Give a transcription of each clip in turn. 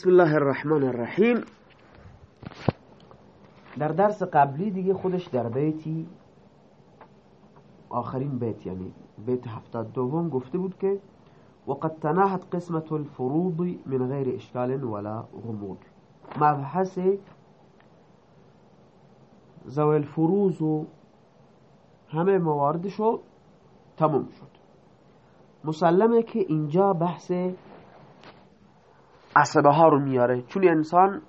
بسم الله الرحمن الرحیم. در درس قبلی دیگه خودش در بیتی آخرین بیت یعنی بیت هفتاد دوم گفته بود که وقد تناهت قسمت الفروض من غیر اشکال ولا غموض. مبحث زوال الفروض و همه مواردشو تموم شد. مسلمه که اینجا بحث عصبه ها رو میاره. چون انسان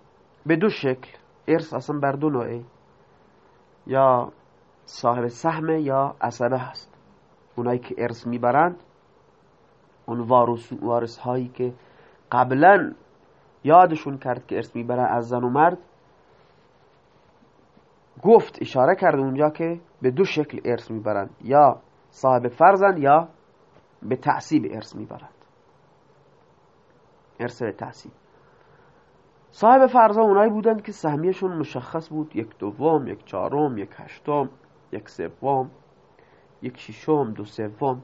به دو شکل ارث اصلا بر دو نوعه. یا صاحب سهمه یا عصبه هست. اونایی که ارث می‌برند اون وارث, وارث هایی که قبلا یادشون کرد که ارث می‌برن از زن و مرد گفت اشاره کرد اونجا که به دو شکل ارث می‌برند. یا صاحب فرزند یا به تعصیب ارث می‌برند. ارث تعصیب صاحب فرزا اونایی بودند که سهمیشون مشخص بود یک دوم یک چهارم یک هشتم یک سوم یک ششم دو سوم.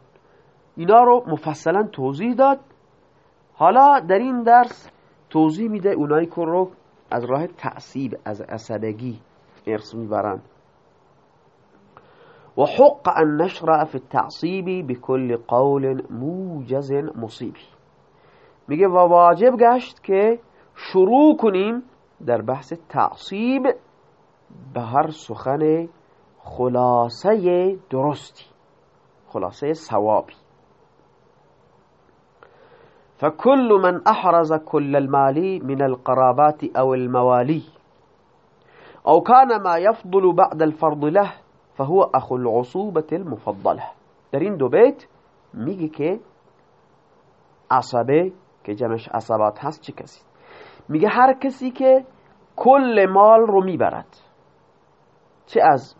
اینا رو مفصلا توضیح داد. حالا در این درس توضیح میده اونایی که رو از راه تعصیب از عصبگی ارث می‌برند. وحق أن نشرع في التعصيب بكل قول موجز مصیبی. میگه و واجب گشت که شروع کنیم در بحث تعصیب به هر سخن خلاصه درستی خلاصه ثوابی. فكل من أحرز كل المال من القرابات أو الموالي أو كان ما يفضل بعد الفرض له فهو أخو العصوبة المفضلة در این دو بیت میگه که عصبه که جمعش عصبات هست چه کسی؟ میگه هر کسی که کل مال رو می‌برد. چه از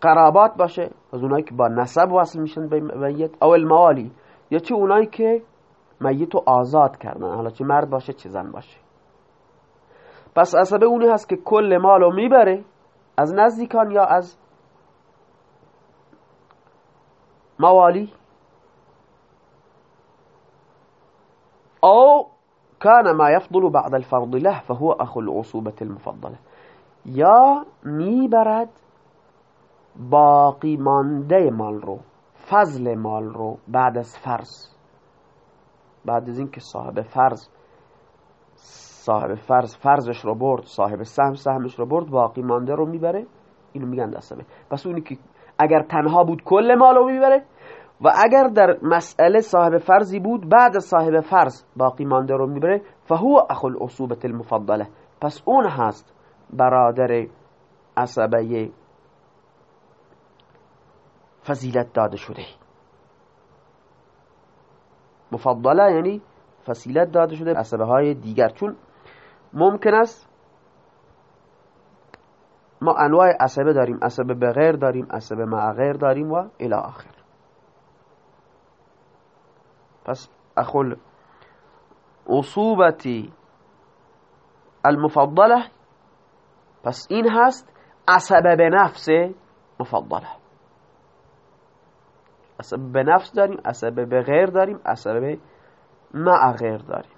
قرابات باشه از اونایی که با نسب وصل میشن به میت او الموالی یا چه اونایی که میت رو آزاد کردن حالا چه مرد باشه چه زن باشه. پس عصبه اونی هست که کل مال رو می‌بره از نزدیکان یا از موالی؟ او كان ما يفضل بعد الفرض له فهو أخو العصوبة المفضلة. یا می‌برد باقی مانده مال رو فضل مال رو بعد از فرض. بعد از اینکه صاحب فرض صاحب فرض فرضش رو برد صاحب سهم سهمش رو برد باقی مانده رو می‌بره اینو میگن دستمه. پس اونی که اگر تنها بود کل مال رو می‌بره و اگر در مسئله صاحب فرضی بود بعد صاحب فرض باقی مانده رو می‌بره فهو اخو العصوبة المفضله پس اون هست برادر عصبه فضیلت داده شده. مفضله یعنی فضیلت داده شده عصبه های دیگر. چون ممکن است ما انواع عصبه داریم عصبه به غیر داریم عصبه مع غیر داریم و الى آخر. پس اخل اصوبتی المفضله. پس این هست عصبه به نفس مفضله. عصبه به نفس داریم عصبه به غیر داریم عصبه مع غیر داریم.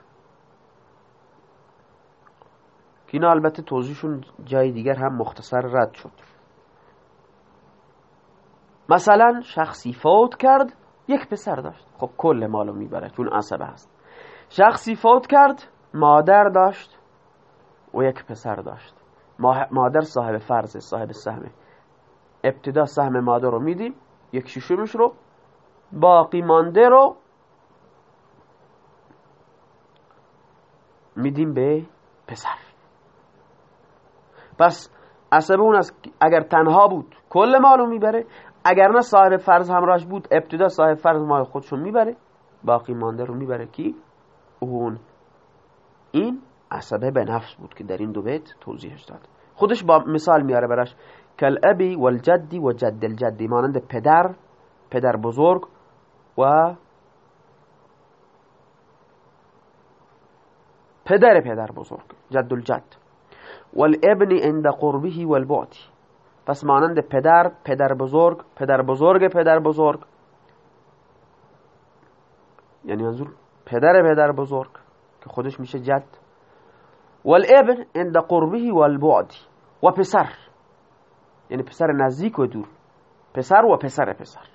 که اینا البته توضیحشون جای دیگر هم مختصر رد شد. مثلا شخصی فوت کرد یک پسر داشت. خب کل مالو می‌بره چون عصبه هست شخصی فوت کرد مادر داشت و یک پسر داشت. مادر صاحب فرض صاحب سهمه ابتدا سهم مادر رو میدیم یک ششمش رو. باقی مانده رو میدیم به پسر. پس عصبه اون است اگر تنها بود کل مالو می‌بره. اگر نه صاحب فرض همراهش بود ابتدا صاحب فرض مال خودشو می‌بره باقی مانده رو می‌بره کی؟ اون. این عصبه به نفس بود که در این دو بیت توضیحش داد. خودش با مثال میاره براش. کل ابی و الجدی و جد الجدی مانند پدر پدر بزرگ و پدر پدر بزرگ جد الجد. والابن عند قربه والبعد پس مانند پدر پدر بزرگ پدر بزرگ پدر بزرگ. یعنی منظور پدر پدر بزرگ که خودش میشه جد. والابن عند قربه والبعد. و پسر. یعنی پسر نزدیک و دور. پسر و پسر پسر.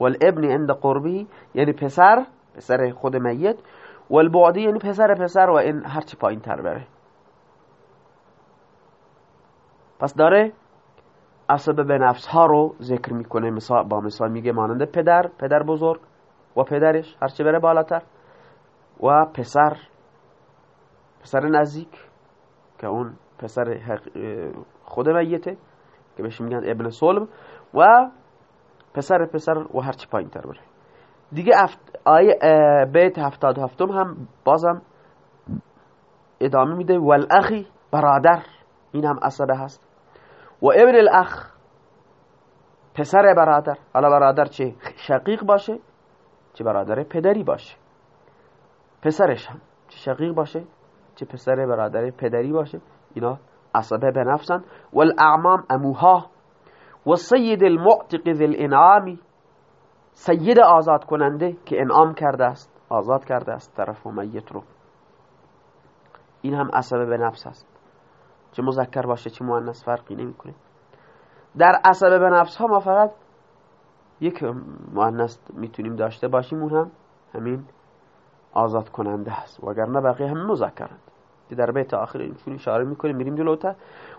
والابن عند قربه یعنی پسر پسر خود میت. والبعدی یعنی پسر پسر و این هرچی پایین تر بره. پس داره عصب به نفس ها رو ذکر می‌کنه. مثال با مثال میگه مانند پدر پدر بزرگ و پدرش هرچی بره بالاتر. و پسر پسر نزدیک که اون پسر خود میته که بهش میگن ابن سلم. و پسر پسر و هرچی پایین تر بره. دیگه آیه بیت هفتاد هفتم هم بازم ادامه میده. والاخی برادر. این هم عصبه هست. و ابن الاخ پسر برادر. حالا برادر چه شقیق باشه چه برادر پدری باشه. پسرش هم چه شقیق باشه چه پسر برادر پدری باشه. اینا عصبه به نفسن. والاعمام اموها و سید المعتق ذی الانعامی سید آزاد کننده که انعام کرده است آزاد کرده است طرف و میت رو. این هم عصبه به نفس است. چه مذکر باشه چه مؤنث فرقی نمی‌کنه. در عصبه به نفس ها ما فقط یک مؤنث می‌تونیم داشته باشیم اون هم همین آزاد کننده است. وگرنه بقیه هم مذکرند. در بیت آخر اینشون اشاره می‌کنیم میریم جلوتر.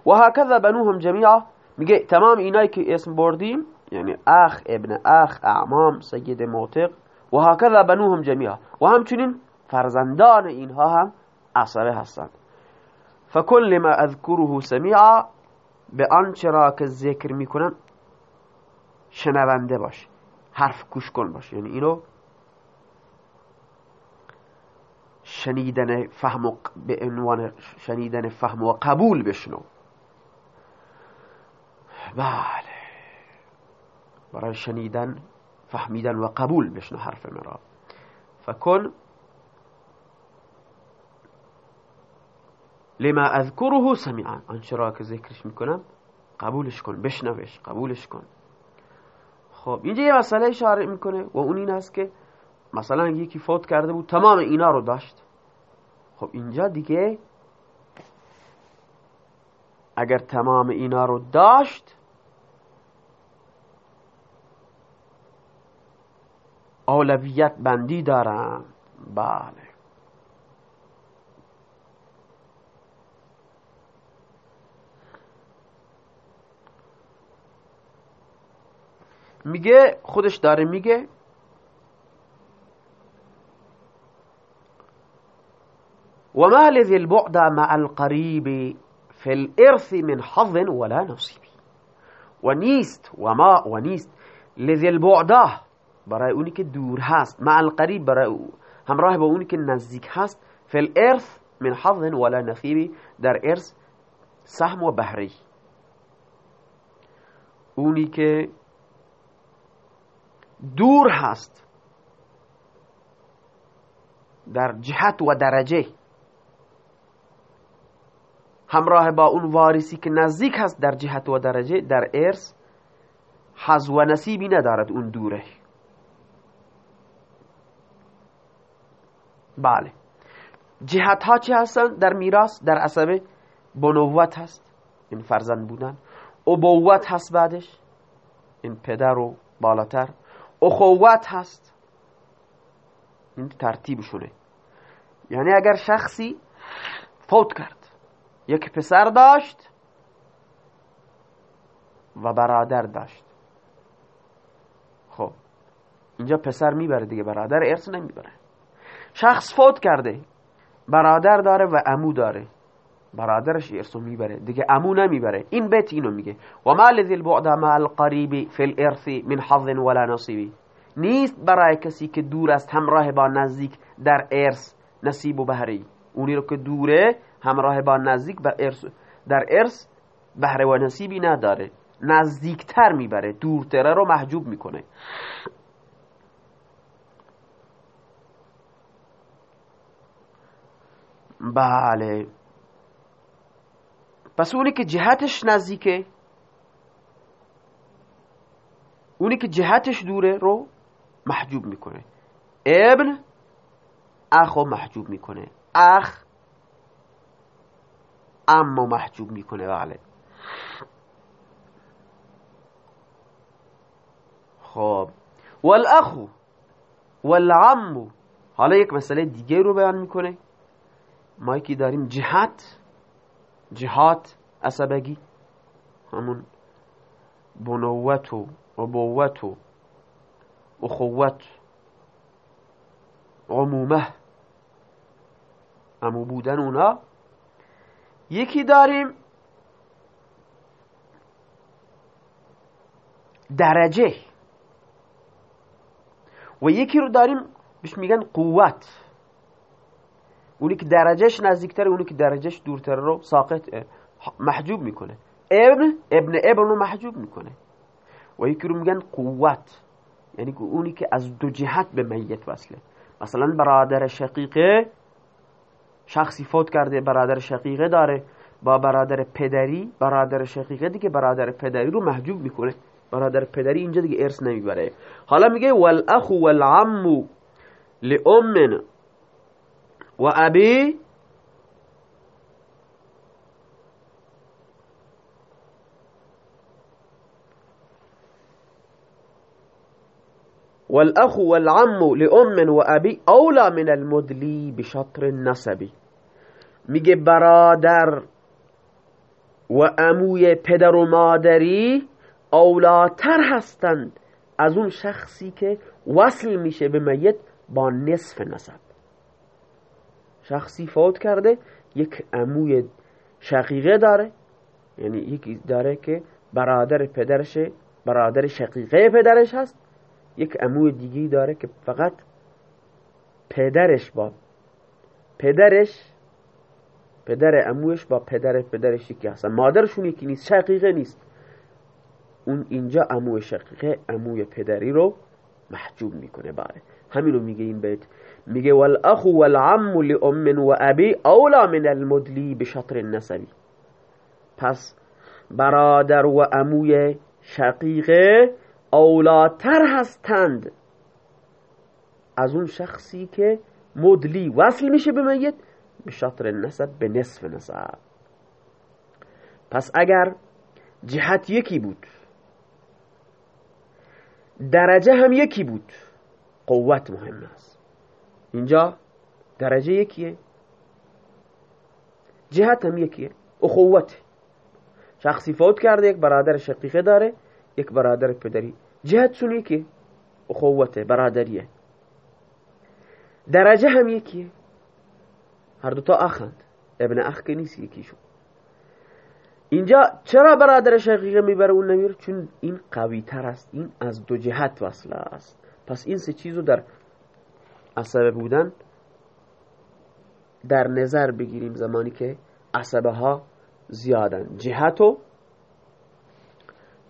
و هکذا بنوهم جمیعا. میگه تمام اینایی که اسم بردیم یعنی اخ ابن اخ اعمام سید موتق و هکذا بنوهم جمیعا. و همچنین فرزندان اینها هم عصبه هستند. فکل ما اذکره سمیعا به آنچه را که ذکر می‌کنم شنونده باش حرف گوش کن باش. یعنی اینو شنیدن فهم و به عنوان شنیدن فهم و قبول بشنو. بله. برای شنیدن فهمیدن و قبول بشنو حرف مرا. فکن لما اذکره سمیعا آنچه را که ذکرش می‌کنم؟ قبولش کن بشنوش قبولش کن. خب اینجا یه مسئله اشاره می‌کنه و اون این است که مثلا یکی فوت کرده بود تمام اینا رو داشت. خب اینجا دیگه اگر تمام اینا رو داشت اولویت بندی دارم. بله. میگه خودش داره میگه. وما لذي البعد مع القريب في الإرث من حظ ولا و و ما و نیست. لذی البعده برای اونی که دور هست. مع القریب برای همراه با اونی که نزدیک هست. فی الارث من حظ ولا نصیبی در ارث سهم و بهری اونی که دور هست. در جهت و درجه. همراه با اون وارثی که نزدیک هست در جهت و درجه در ارث حظ و نصیبی ندارد اون دوره. بله. جهت ها چی هستن در میراث در عصبه. بنوت هست. این فرزند بودن. ابوت هست بعدش. این پدر و بالاتر. اخوت هست. این ترتیبشونه یعنی اگر شخصی فوت کرد یک پسر داشت و برادر داشت. خب اینجا پسر می‌بره دیگه برادر ارث نمی‌بره. شخص فوت کرده برادر داره و امو داره. برادرش ارثو می‌بره. دیگه امو نمی‌بره. این بیت اینو میگه. و ما لذی البعد مع القریب فی الارث من حظ ولا نصیبی نیست برای کسی که دور است همراه با نزدیک در ارث نصیب و بهری اونی رو که دوره همراه با نزدیک در ارث بهره و نصیبی نداره. نزدیکتر می‌بره. دورتره رو محجوب می‌کنه. بله. پس اونی که جهتش نزدیکه اونی که جهتش دوره رو محجوب می‌کنه. ابن اخ رو محجوب می‌کنه. اخ اما محجوب می‌کنه. بله. خب. والاخو والعمو حالا یک مسئله دیگه رو بیان می‌کنه. ما که داریم جهت جهات عصبگی همون بنوت و ابوت و اخوت عمومه امو بودن اونا. یکی داریم درجه. و یکی رو داریم بهش میگن قوت. اونی که درجهش نزدیکتر اونی که درجهش دورتر رو ساقط محجوب می‌کنه. ابن ابن ابن رو محجوب می‌کنه. و یکی رو میگن قوت. یعنی اونی که از دو جهت به میت وصله. مثلا برادر شقیقه شخصی فوت کرده برادر شقیقه داره. با برادر پدری برادر شقیقه دیگه برادر پدری رو محجوب می‌کنه. برادر پدری اینجا دیگه ارث نمی‌بره. حالا میگه والاخ والعم لام و ابی والأخ والعم لأم وأبي أولى من المدلي بشطر النسب. میگه برادر و اموی پدر و مادری اولاتر هستند از اون شخصی که وصل میشه به میت با نصف نسب. شخصی فوت کرده یک اموی شقیقه داره. یعنی یکی داره که برادر پدرش برادر شقیقه پدرش هست. یک اموی دیگی داره که فقط پدرش با پدرش پدر اموش با پدر پدرش یکی هستن. مادرشون یکی نیست شقیقه نیست. اون اینجا امو شقیقه اموی پدری رو محجوب می‌کنه بله همین رو میگه این بیت. میگه والاخ والعم لام و ابی اولا من المدلی به شطر پس برادر و اموی شقیقه اولاتر هستند. از اون شخصی که مدلی وصل میشه به میت به شطر نسب به نصف نسب. پس اگر جهت یکی بود درجه هم یکی بود قوت مهم است. اینجا درجه یکیه. جهت هم یکیه. اخوت. شخصی فوت کرده یک برادر شقیقه داره یک برادر پدری. جهتشون یکی اخوته برادریه. درجه هم یکیه. هر دوتا اخند. ابن اخ که نیست یکیشون. اینجا چرا برادر شقیقه می‌بره اون نمیر؟ چون این قوی تر است. این از دو جهت وصله است. پس این سه چیزو در عصبه بودن در نظر بگیریم زمانی که عصبه ها زیادن. جهت و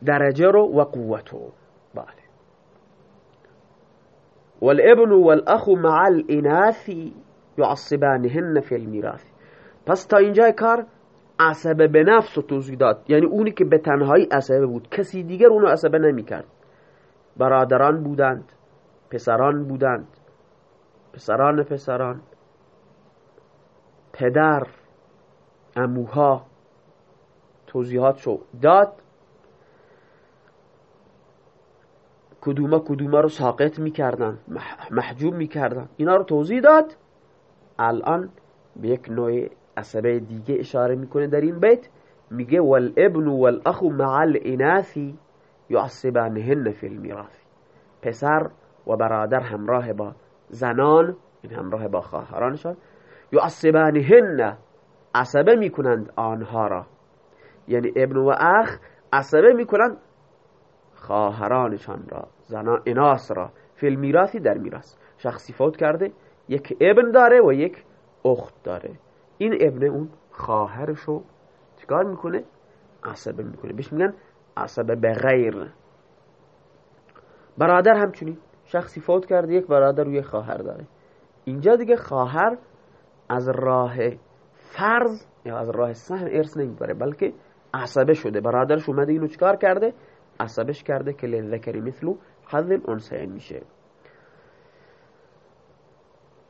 درجه رو و قوتو. بله. والابن والاخ مع الاناث يعصبانهن في الميراث. پس تا اینجا کار عصبه به نفس و توضیح داد. یعنی اونی که به تنهایی عصبه بود. کسی دیگر اونو عصبه نمی کرد برادران بودند. پسران بودند. پسران پسران. پدر اموها. توضیحات شو. داد. کدومه کدومه رو ساقط می‌کردن محجوب می‌کردن. اینا رو توضیح داد. الان به یک نوع عصبه دیگه اشاره می‌کنه در این بیت. میگه والابن والاخ مع الاناث یعصبانهن فی المیراث پسر و برادر همراه با زنان این یعنی همراه با خواهرانشان یعصبانهن عصبه می‌کنند آنها را. یعنی ابن و اخ عصبه می‌کنند خواهرانشان را زنان اناس را. فی میراثی در میراث. شخصی فوت کرده یک ابن داره و یک اخت داره. این ابن اون خواهرشو چیکار می‌کنه؟ عصبه می‌کنه. بهش میگن عصبه به غیر. برادر همچنین. شخصی فوت کرده یک برادر و یک خواهر داره. اینجا دیگه خواهر از راه فرض یا از راه سهم ارث نمی‌بره بلکه عصبه شده. برادرش اومده اینو چیکار کرده؟ عصبش کرده که لذکری مثلو حظ الانسین میشه.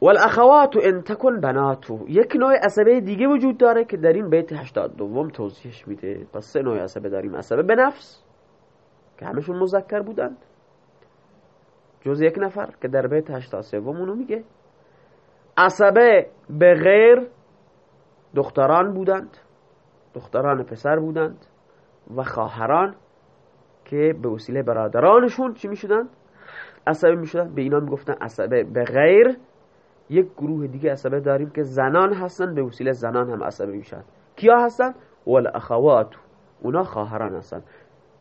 والاخوات ان تکن بناتو یک نوع عصبه دیگه وجود داره که در این بیت 82 دوم توضیحش میده. پس سه نوع عصبه داریم. عصبه به که همشون مذکر بودند. جز یک نفر که در بیت 83 اونو میگه. عصبه به غیر دختران بودند دختران پسر بودند و خواهران که به وسیله برادرانشون چی می‌شدن؟ عصبه می‌شدن. به اینا می‌گفتن عصبه به غیر. یک گروه دیگه عصبه داریم که زنان هستن به وسیله زنان هم عصبه میشن. کیا هستن؟ والاخوات. اونا خواهران هستن.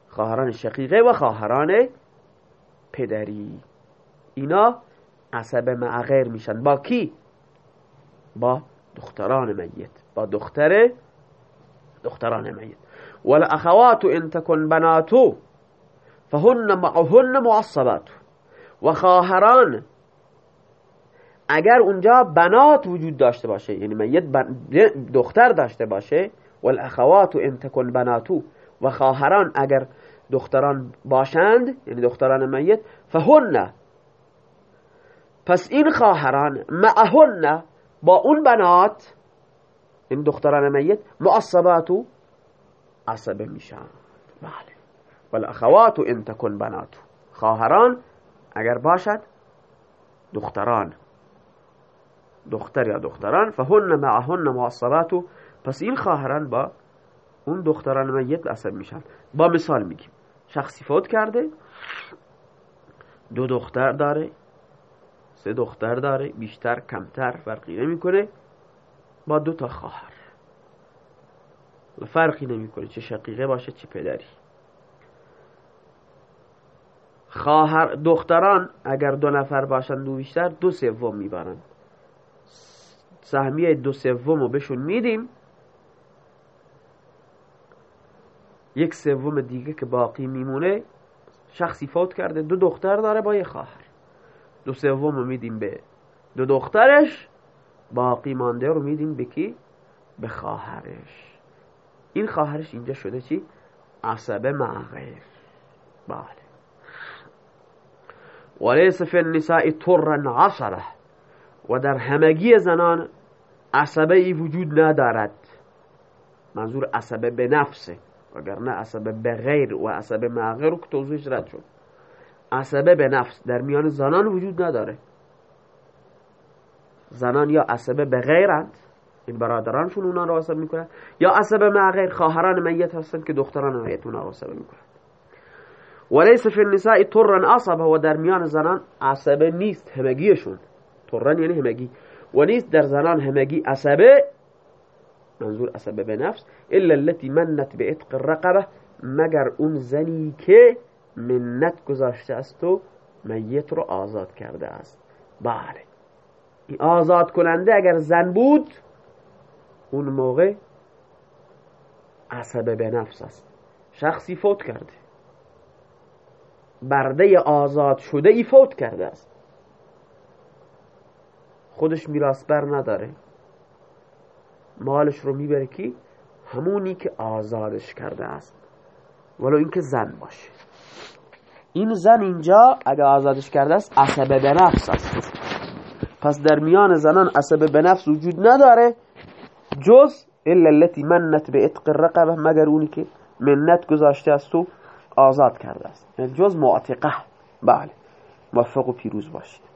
خواهران شقیقه و خواهران پدری. اینا عصبه مع غیر میشن. با کی؟ با دختران میت. با دختر دختران میت. والاخوات ان تکن بناتو فهن معهن معصبات. و خواهران اگر اونجا بنات وجود داشته باشه یعنی میت دختر داشته باشه والاخوات ان تکن بناتو و خواهران اگر دختران باشند یعنی دختران میت فهن پس این خواهران معهن با اون بنات این دختران میت معصباتو عصبه میشن. بله. والاخوات ان تکن بناتو. خواهران اگر باشد دختران دختر یا دختران فهن معهن معصباتو پس این خواهران با اون دختران میت عصب میشن. با مثال میگیم شخصی فوت کرده دو دختر داره سه دختر داره بیشتر کمتر فرقی نمی‌کنه. با دو تا خواهر. فرقی نمی‌کنه چه شقیقه باشه چه پدری. خواهر دختران اگر دو نفر باشن دو بیشتر دو سوم می‌برن. سهمیه دو سوم رو بهشون میدیم. یک سوم دیگه که باقی میمونه شخصی فوت کرده دو دختر داره با یه خواهر. دو سوم رو میدیم به دو دخترش باقی مانده رو میدیم به کی؟ به خواهرش. این خواهرش اینجا شده چی؟ عصبه مع غیر بله. ولیس فی النساء طرا عصبه و در همگی زنان عصبه ای وجود ندارد. منظور عصبه به نفسه وگرنه عصبه به غیر و عصبه مع غیر رو که توضیحش رد شد. عصبه به نفس. در میان زنان وجود نداره. زنان یا عصبه به غیرند این برادرانشون اونا رو عصبه می‌کنن یا عصبه مع غیر خواهران میت هستن که دختران میت اونا رو عصبه می‌کنن. ولیس فی النساء طرن عصبه و در میان زنان عصبه نیست همگیشون. طرن یعنی همگی. و نیست در زنان همگی عصبه منظور عصبه به نفس الا التي منت به اتق الرقبه مگر اون زنی که منت گذاشته است و میت رو آزاد کرده است. بله. این آزاد کننده اگر زن بود اون موقع عصبه به نفس است. شخصی فوت کرده. برده آزاد شده ای فوت کرده است. خودش میراث بر نداره. مالش رو می‌بره کی؟ همونی که آزادش کرده است. ولو اینکه زن باشه. این زن اینجا اگه آزادش کرده است عصبه به نفس است. پس در میان زنان عصبه به نفس وجود نداره. جز الا التي منت به اتق الرقبه مگر اونی که منت گذاشته است و آزاد کرده است. یعنی جز معتقه. بله. موفق و پیروز باشید